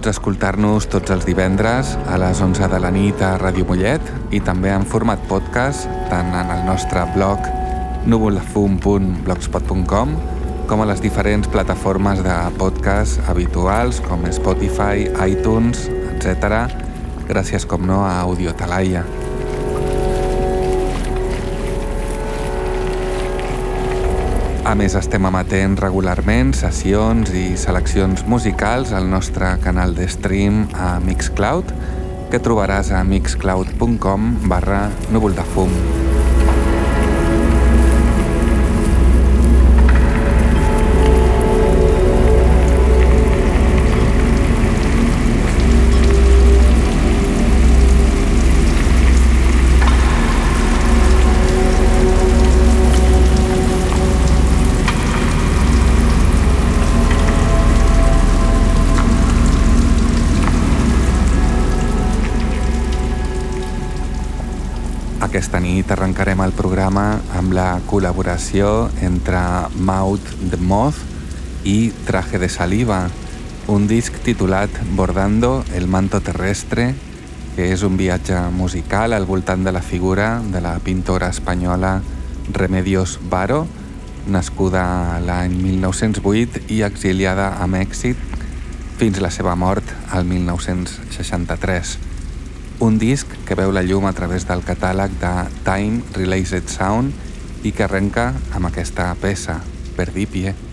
Pots escoltar-nos tots els divendres a les 11 de la nit a Ràdio Mollet i també en format podcast tant en el nostre blog núvoldefum.blogspot.com com a les diferents plataformes de podcast habituals com Spotify, iTunes, etc. Gràcies, com no, a Audio Talaia. A més, estem emetent regularment sessions i seleccions musicals al nostre canal de stream a Mixcloud, que trobaràs a mixcloud.com barra núvol de fum. Aquesta nit arrencarem el programa amb la col·laboració entre Mouth the Moth i Traje de Saliva, un disc titulat Bordando el manto terrestre, que és un viatge musical al voltant de la figura de la pintora espanyola Remedios Varo, nascuda l'any 1908 i exiliada a Mèxic fins la seva mort al 1963 un disc que veu la llum a través del catàleg de Time Released Sound i que arrenca amb aquesta peça, Perdipie.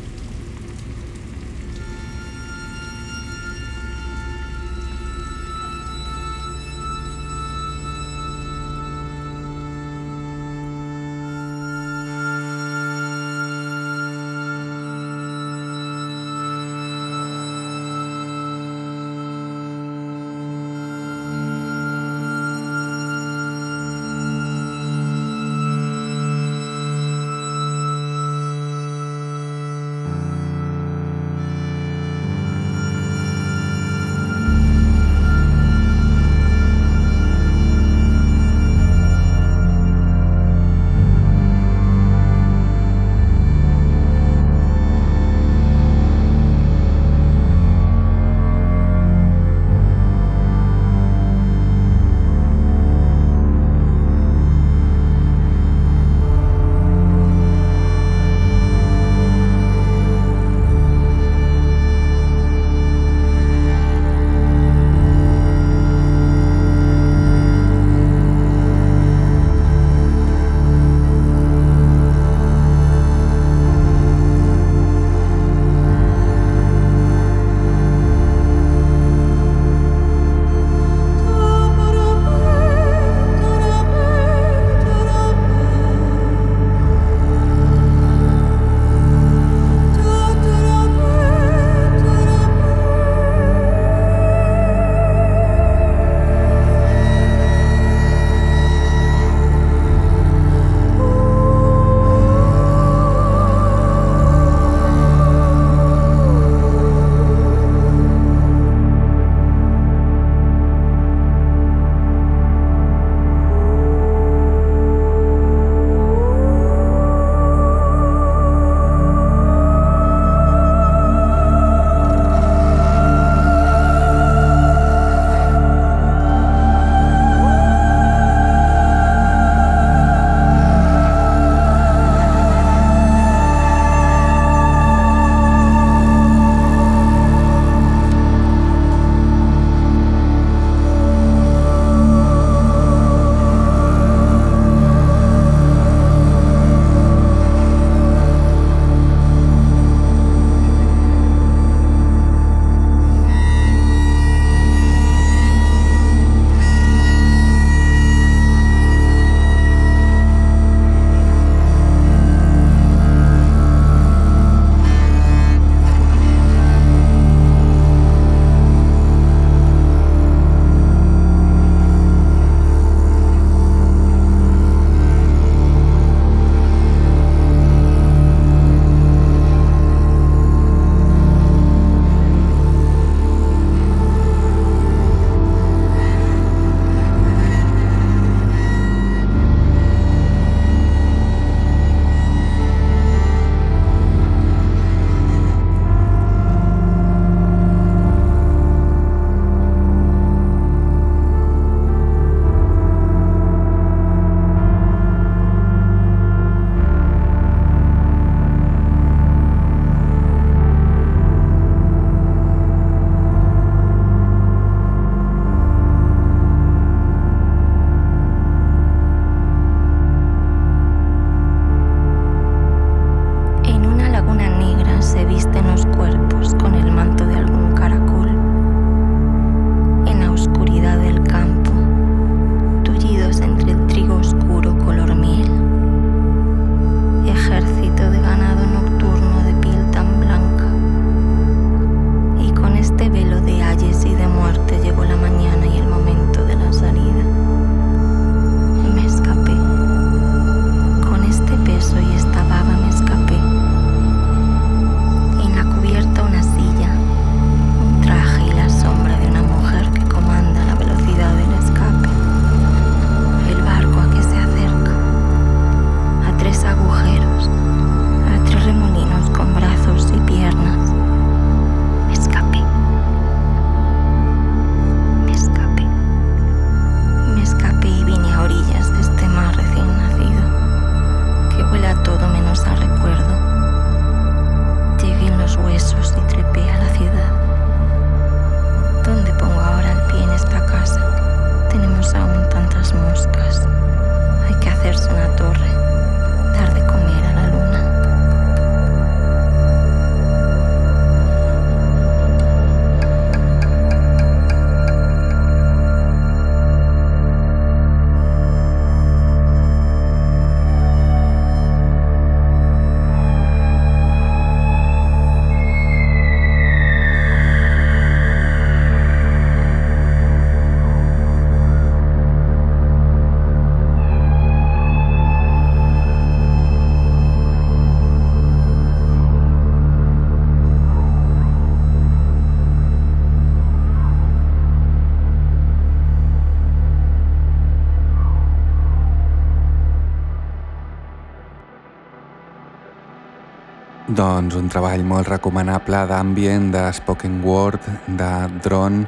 Doncs un treball molt recomanable d'ambient, de spoken word, de drone,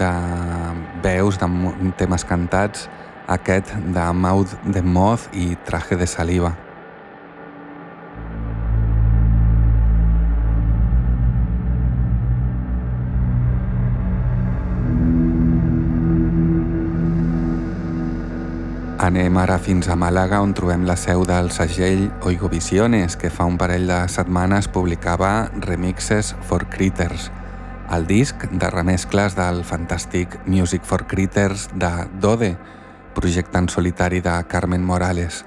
de veus, de temes cantats, aquest de Mouth de Moth i Traje de Saliva. Anem ara fins a Màlaga on trobem la seu del segell Oigo Visiones que fa un parell de setmanes publicava Remixes for Critters, el disc de remescles del fantàstic Music for Critters de Dode, projecte en solitari de Carmen Morales.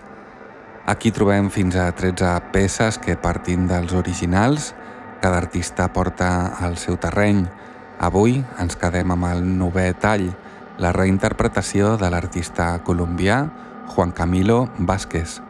Aquí trobem fins a 13 peces que partint dels originals, cada artista porta al seu terreny. Avui ens quedem amb el novè tall, la reinterpretació de l'artista colombià Juan Camilo Vázquez.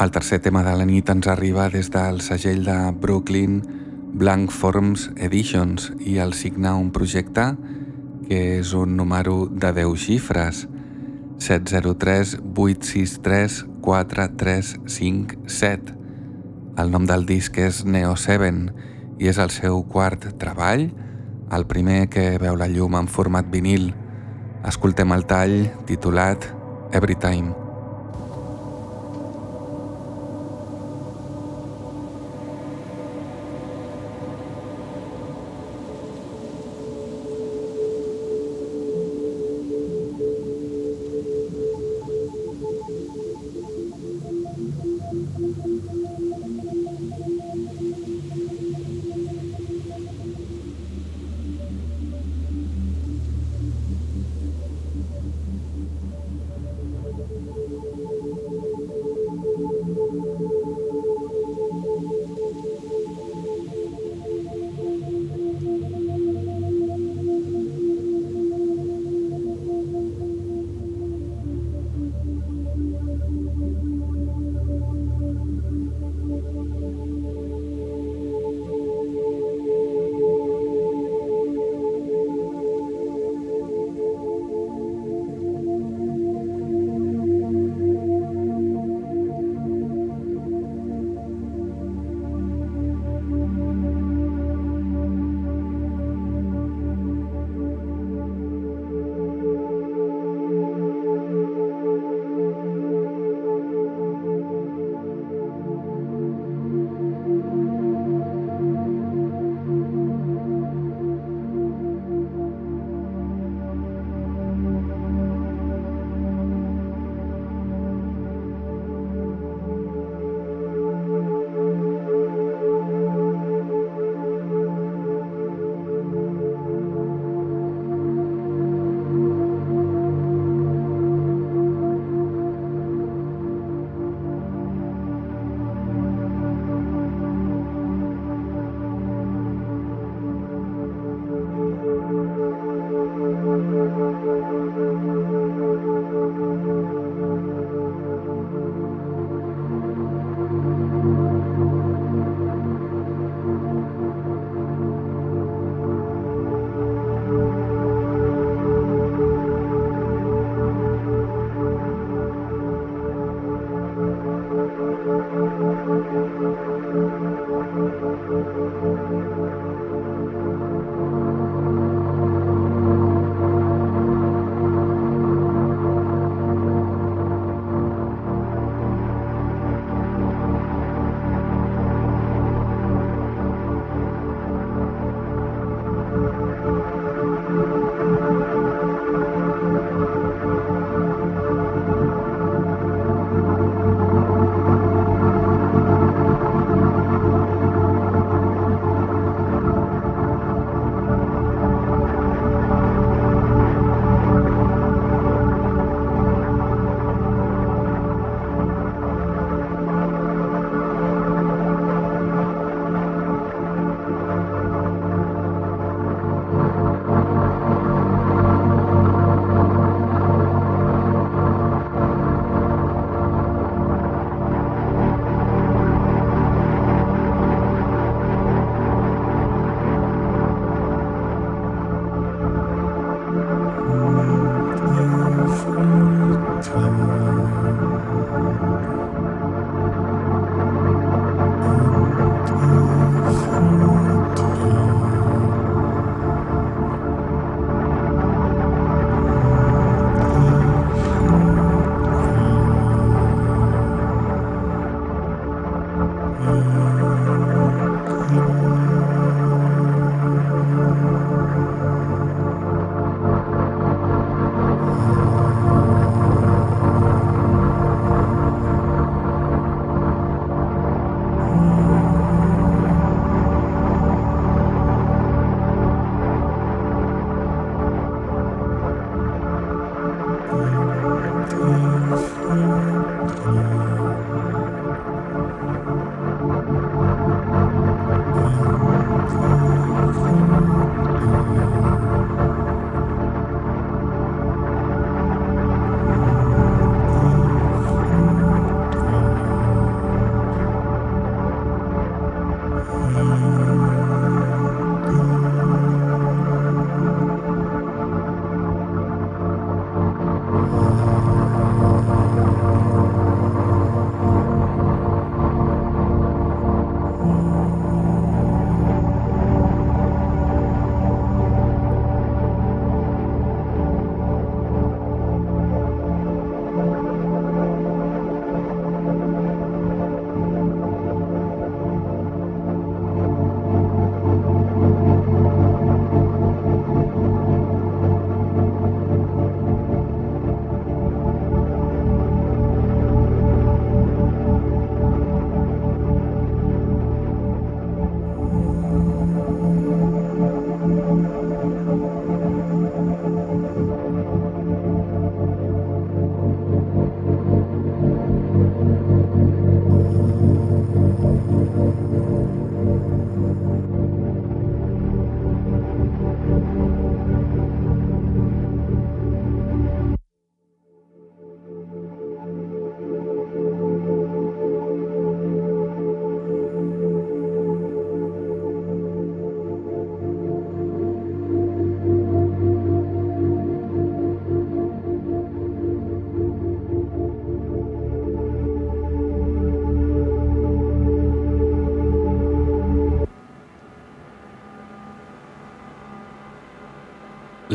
El tercer tema de la nit ens arriba des del segell de Brooklyn Blank Forms Editions i el signa un projecte que és un número de 10 xifres 703 863 4357 El nom del disc és Neo 7 i és el seu quart treball, el primer que veu la llum en format vinil. Escoltem el tall titulat Every Time.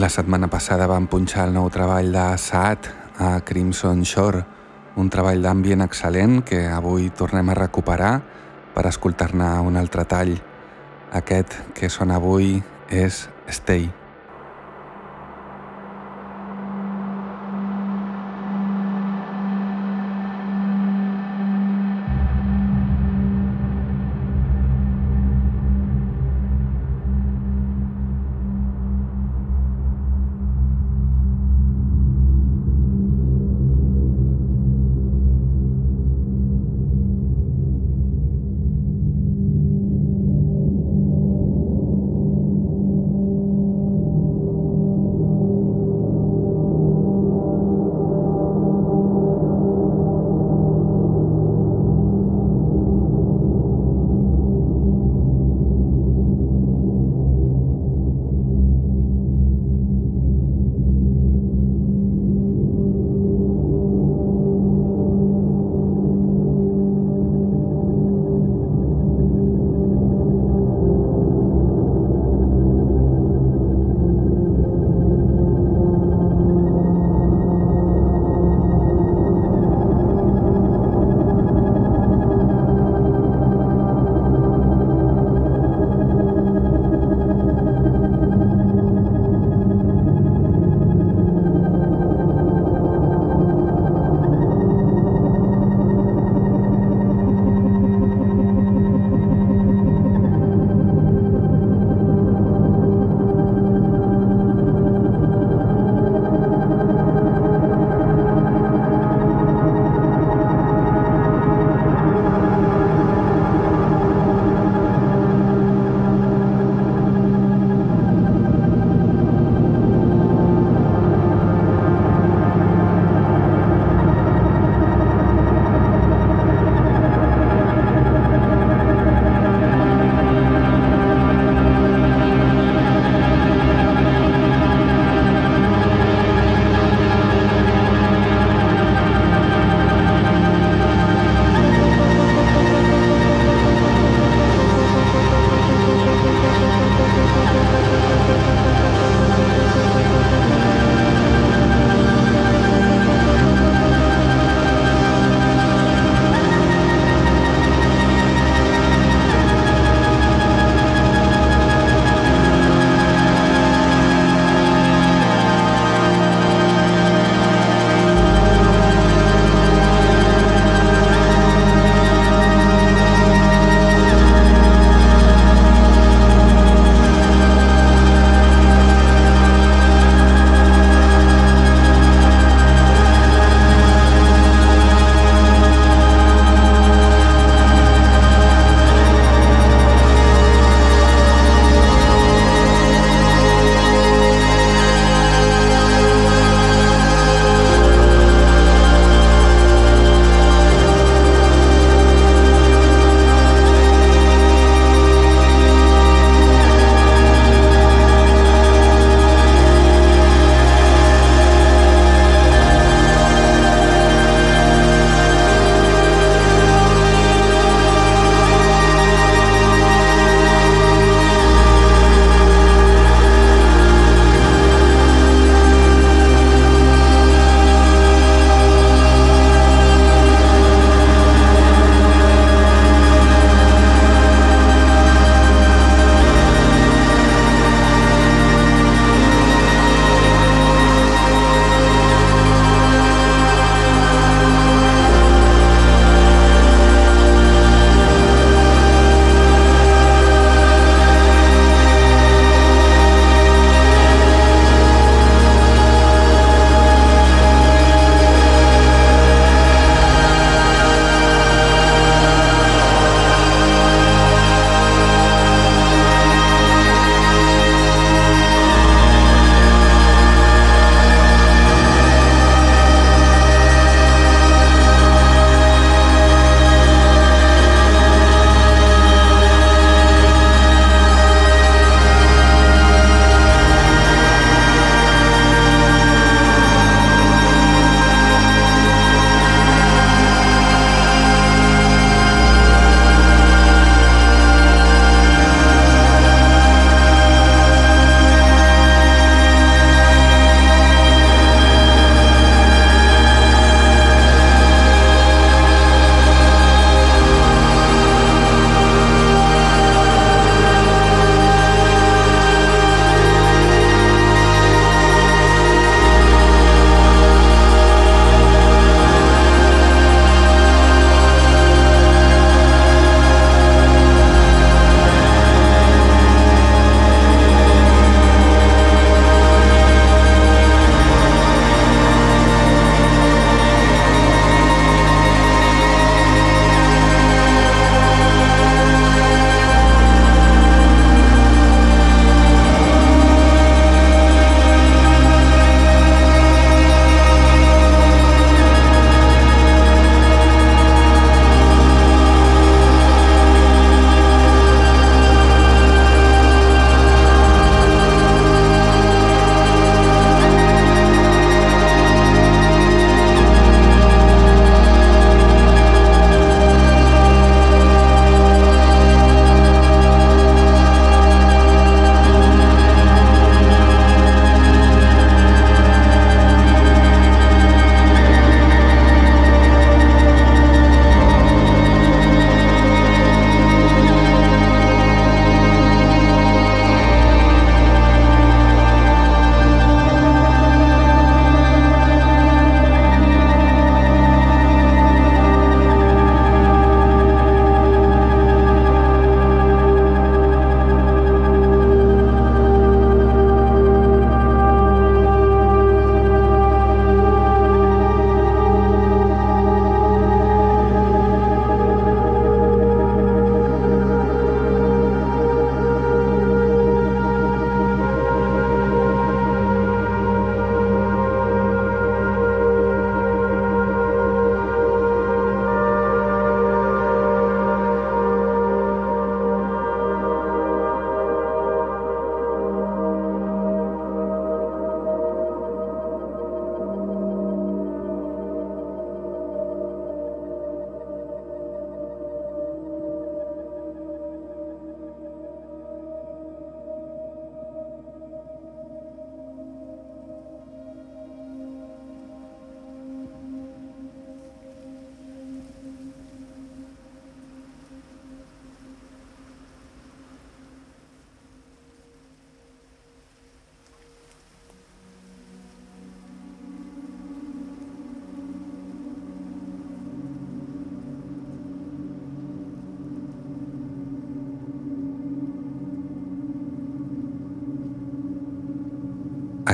La setmana passada vam punxar el nou treball de Saat a Crimson Shore, un treball d'ambient excel·lent que avui tornem a recuperar per escoltar-ne un altre tall. Aquest que sona avui és Stay.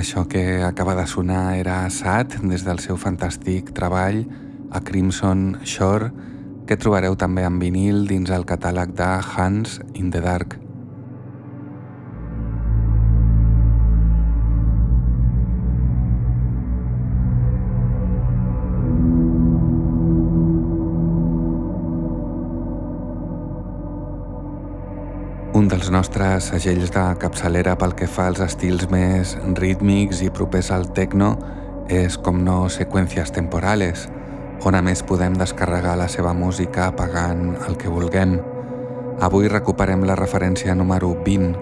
Això que acaba de sonar era Sad des del seu fantàstic treball a Crimson Shore que trobareu també en vinil dins el catàleg de Hands in the Dark. Nostres segells de capçalera pel que fa als estils més rítmics i propers al techno és, com no, Seqüències Temporales, on a més podem descarregar la seva música pagant el que vulguem. Avui recuperem la referència número 20,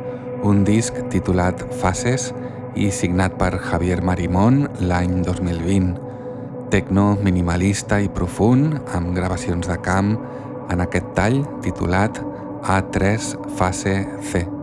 un disc titulat Fases i signat per Javier Marimón l'any 2020. Tecno minimalista i profund, amb gravacions de camp, en aquest tall titulat a3 fase C.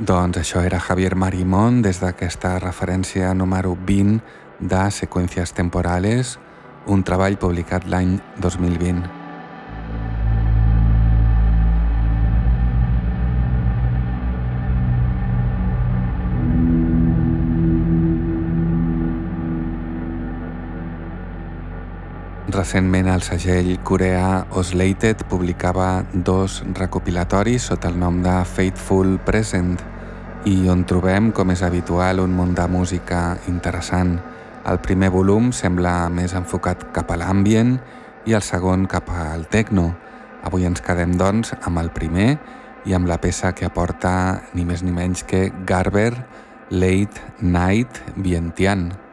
Doncs això era Javier Marimón des d'aquesta referència número 20 de Seqüències Temporales, un treball publicat l'any 2020. Recentment el segell coreà Oslated publicava dos recopilatoris sota el nom de Fateful Present i on trobem, com és habitual, un munt de música interessant. El primer volum sembla més enfocat cap a l'ambient i el segon cap al techno. Avui ens quedem, doncs, amb el primer i amb la peça que aporta ni més ni menys que Garber Late Night Vientiane.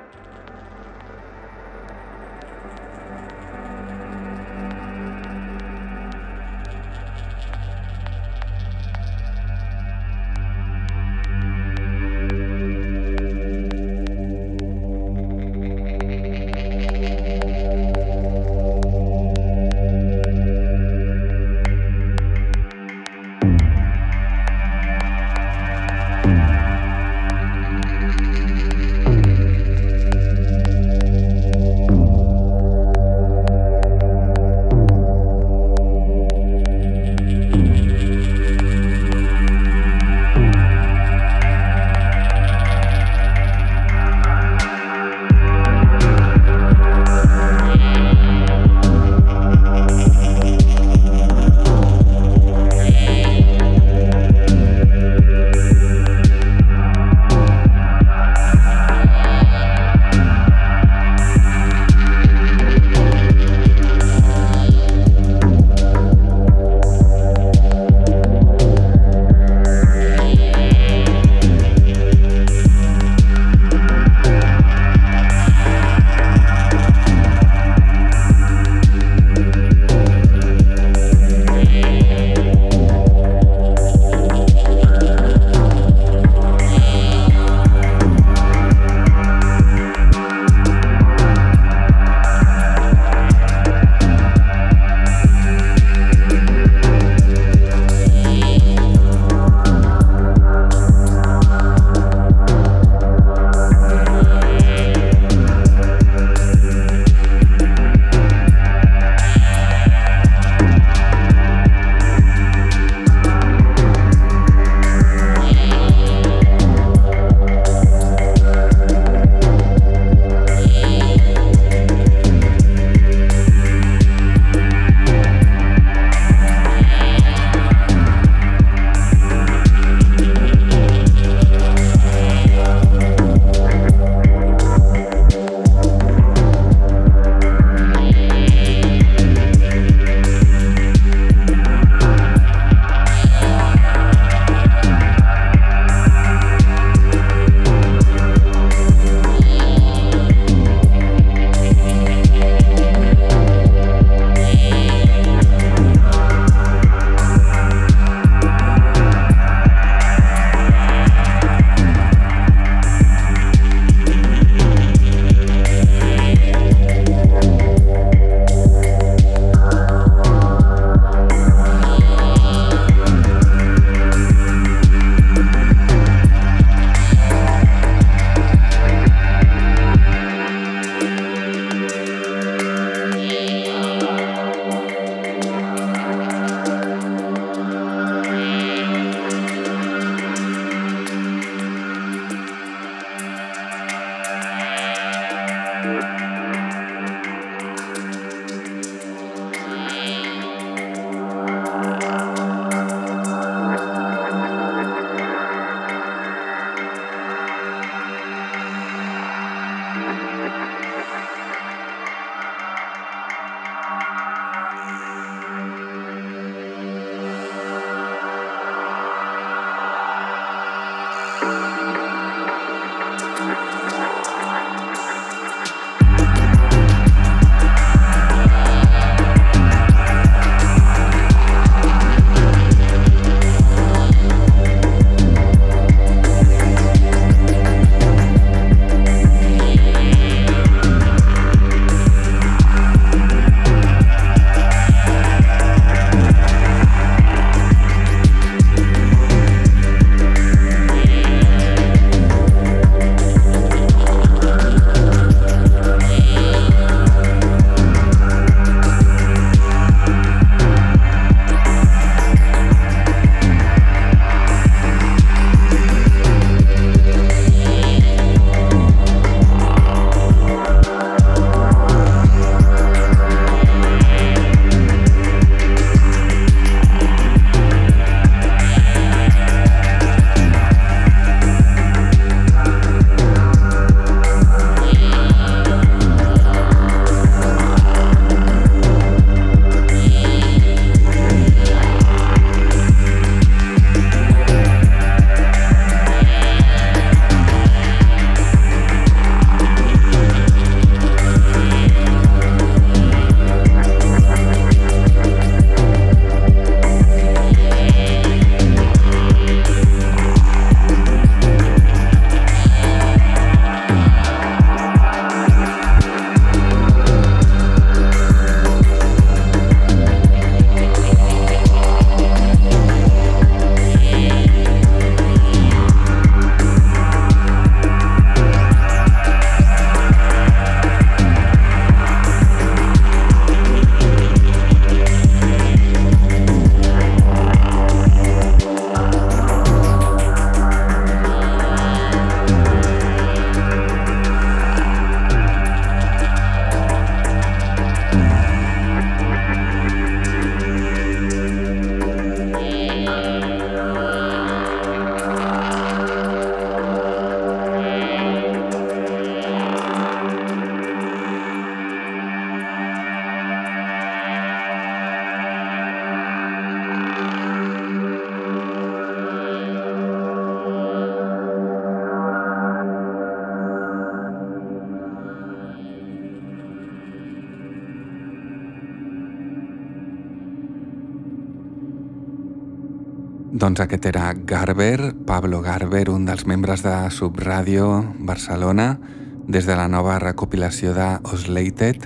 Doncs aquest era Garber, Pablo Garber, un dels membres de Subradio Barcelona, des de la nova recopilació de Oslated,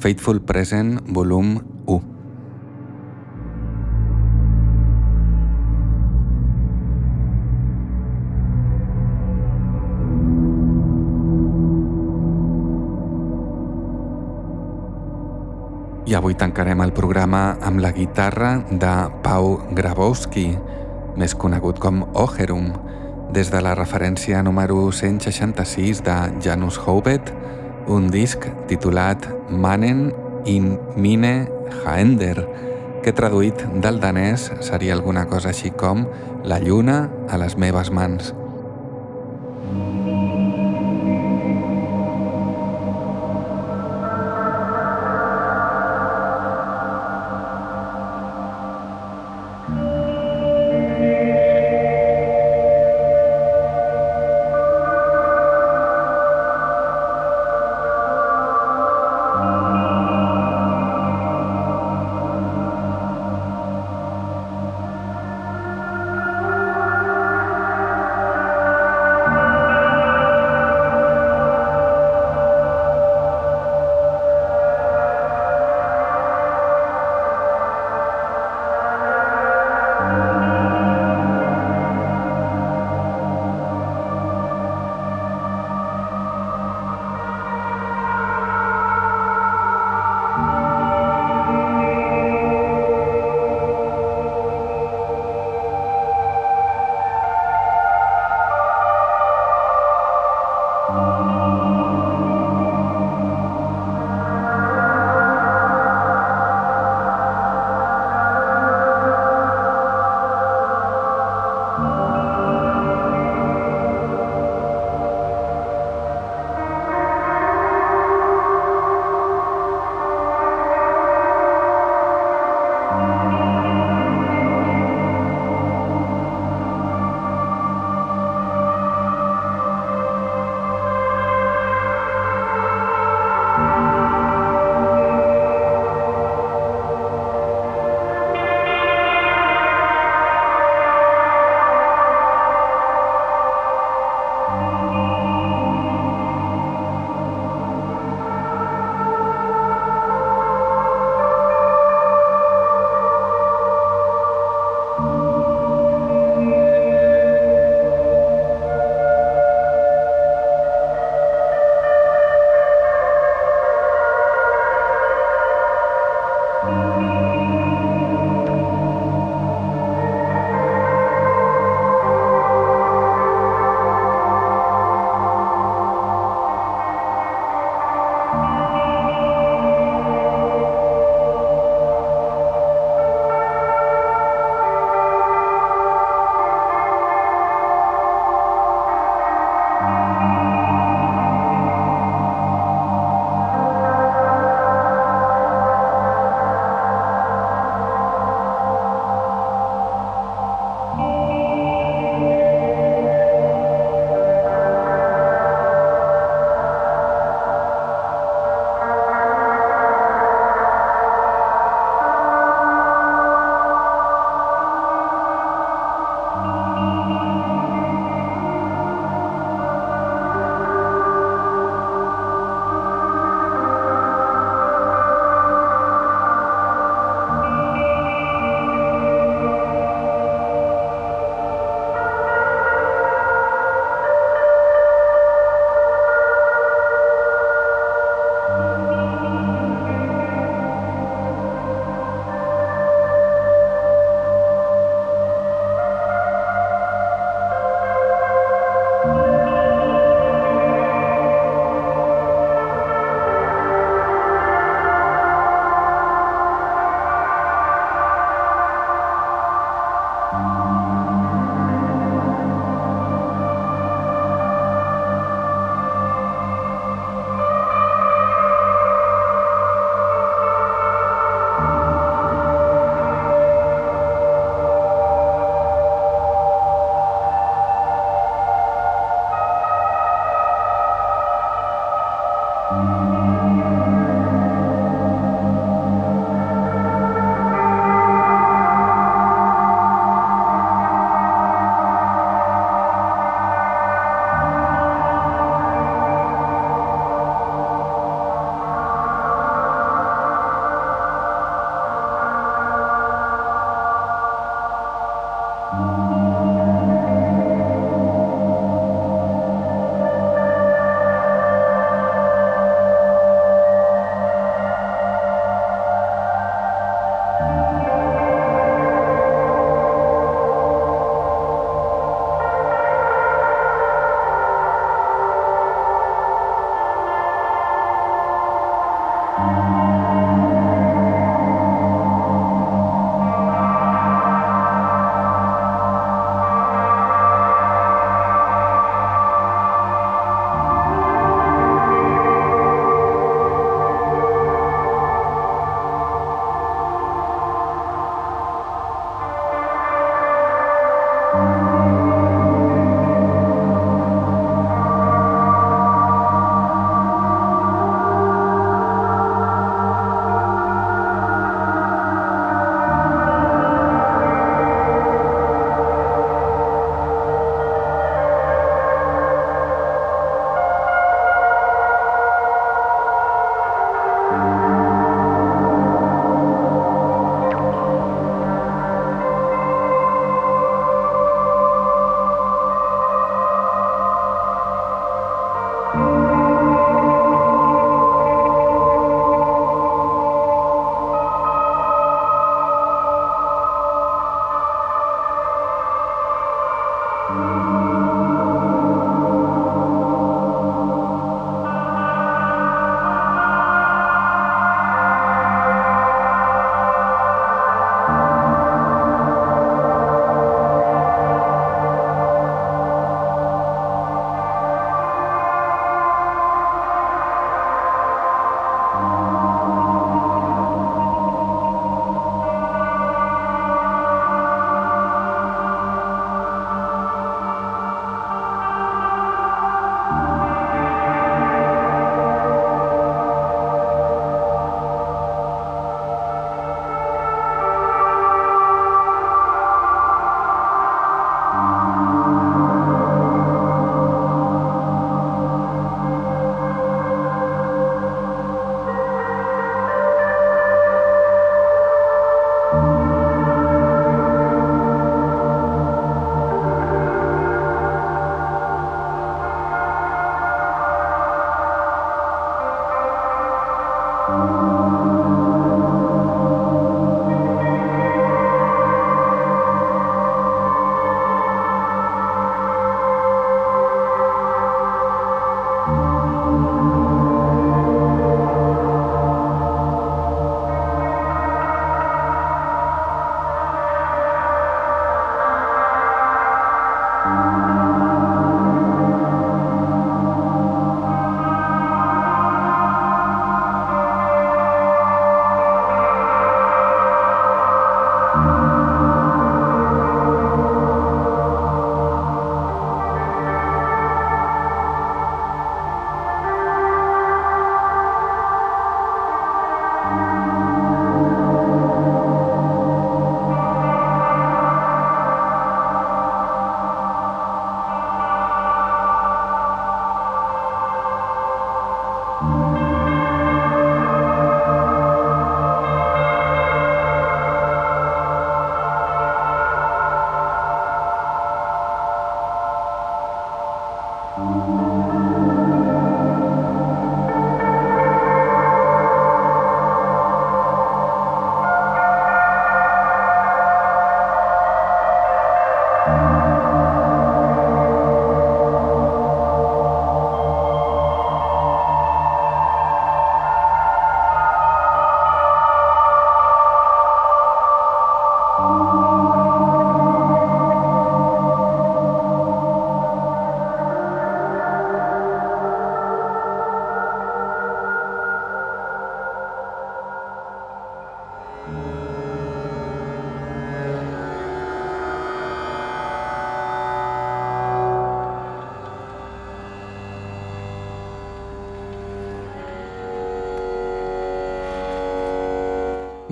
Faithful Present, volum 1. I avui tancarem el programa amb la guitarra de Pau Grabowski, més conegut com Ogerum, des de la referència número 166 de Janus Hovet, un disc titulat Manen in Mine Haender, que traduït del danès seria alguna cosa així com La lluna a les meves mans.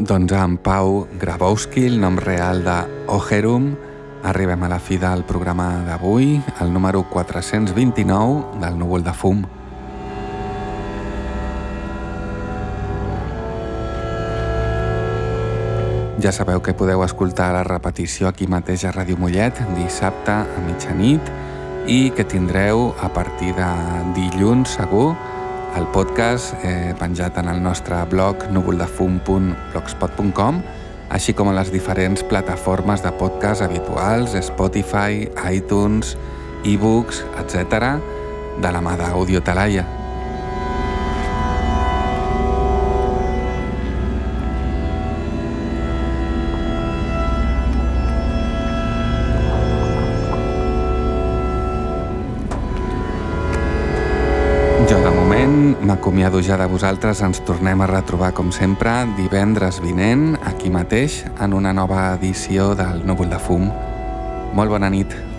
Doncs amb Pau Grabowski, el nom real de Ogerum, arribem a la fi del programa d'avui, el número 429 del Núvol de Fum. Ja sabeu que podeu escoltar la repetició aquí mateix a Ràdio Mollet dissabte a mitjanit i que tindreu a partir de dilluns segur el podcast eh, penjat en el nostre blog núvoldefum.blogspot.com així com a les diferents plataformes de podcast habituals, Spotify, iTunes, ebooks, etc., de la mà d'Audio Talaia. M'acomiado ja de vosaltres. Ens tornem a retrobar, com sempre, divendres vinent, aquí mateix, en una nova edició del Núvol de Fum. Molt bona nit.